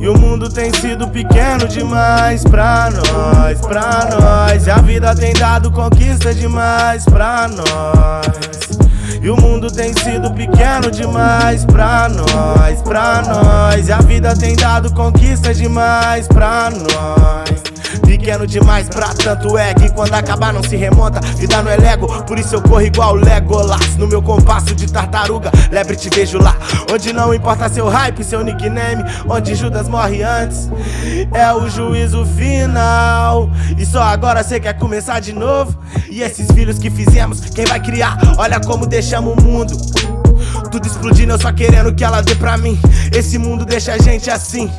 E o mundo tem sido pequeno demais pra nós, pra nós. E a vida tem dado conquista demais pra nós. E o mundo tem sido pequeno demais pra nós, pra nós. E a vida tem dado conquista demais pra nós. Pequeno demais pra tanto é que quando acabar não se remonta. Vida não é Lego, por isso eu corro igual Legolas. No meu compasso de tartaruga, lebre te vejo lá. Onde não importa seu hype, seu nickname. Onde Judas morre antes, é o juízo final. E só agora cê quer começar de novo. E esses filhos que fizemos, quem vai criar? Olha como deixamos o mundo. Tudo explodindo, eu só querendo que ela dê pra mim. Esse mundo deixa a gente assim.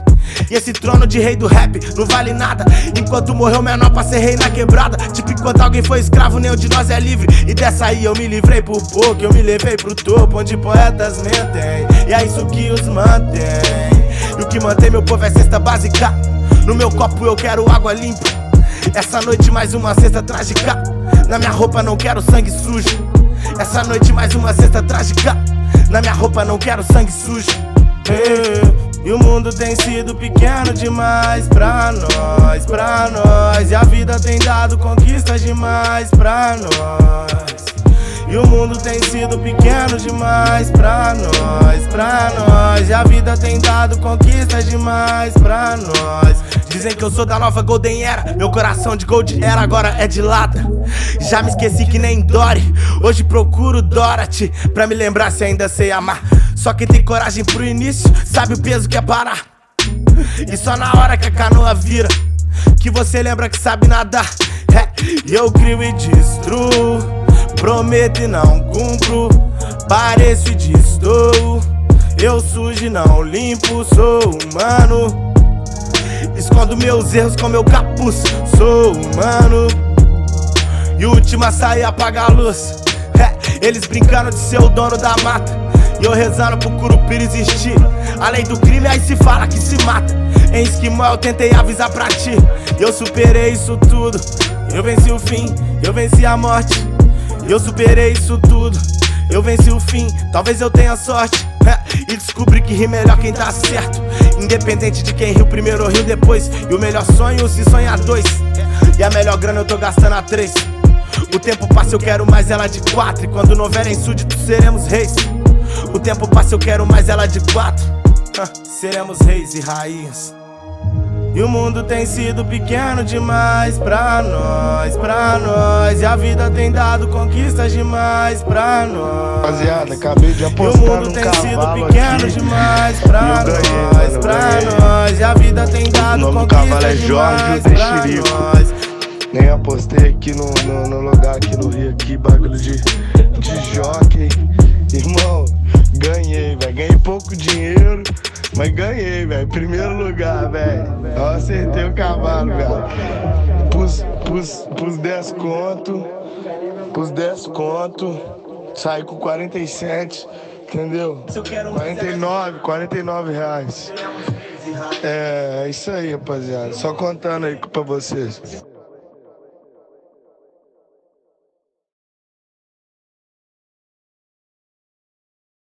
E esse trono de rei do rap não vale nada. Enquanto morreu menor pra ser rei na quebrada. Tipo, enquanto alguém foi escravo, nenhum de nós é livre. E dessa aí eu me livrei por pouco, eu me levei pro topo, onde poetas mentem. E é isso que os mantém. E o que mantém meu povo é cesta básica. No meu copo eu quero água limpa. Essa noite mais uma cesta trágica. Na minha roupa não quero sangue sujo. Essa noite mais uma cesta trágica. Na minha roupa não quero sangue sujo. E o mundo tem sido pequeno demais pra nós, pra nós. E a vida tem dado conquistas demais pra nós. E o mundo tem sido pequeno demais pra nós, pra nós. E a vida tem dado conquistas demais pra nós. Dizem que eu sou da nova Golden Era. Meu coração de Gold Era agora é de lata. Já me esqueci que nem Dory. Hoje procuro Dorothy pra me lembrar se ainda sei amar. Só quem tem coragem pro início sabe o peso que é parar. E só na hora que a canoa vira que você lembra que sabe nadar. É, eu crio e destruo. Prometo e não cumpro. Pareço e distou. Eu sujo e não limpo, sou humano. Escondo meus erros com meu capuz, sou humano. E o último a sair apaga a luz. É, eles brincando de ser o dono da mata. E eu rezando pro Curupira existir. Além do crime, aí se fala que se mata. Em esquimó eu tentei avisar pra ti. Eu superei isso tudo. Eu venci o fim, eu venci a morte. Eu superei isso tudo. Eu venci o fim, talvez eu tenha sorte. É, e descobri que ri melhor quem tá certo. Independente de quem riu primeiro ou riu depois. E o melhor sonho se sonha dois. E a melhor grana eu tô gastando a três. O tempo passa, eu quero mais ela de quatro. E quando não houverem súditos, seremos reis. O tempo passa, eu quero mais ela de quatro. Seremos reis e rainhas. E o mundo tem sido pequeno demais pra nós, pra nós. E a vida tem dado conquistas demais pra nós. Rapaziada, acabei de apostar E o mundo tem sido pequeno aqui. demais pra ganhei, nós, pra nós. E a vida tem dado conquistas cavalo é Jorge demais pra nós. Nem apostei aqui no, no, no lugar aqui no Rio, aqui, bagulho de, de jockey. Irmão, ganhei, velho. Ganhei pouco dinheiro, mas ganhei, velho. Primeiro lugar, velho. Eu acertei o cavalo, velho. Pus, pus, pus 10 conto, pus 10 conto, saí com 47, entendeu? 49, 49 reais. É, isso aí, rapaziada. Só contando aí pra vocês.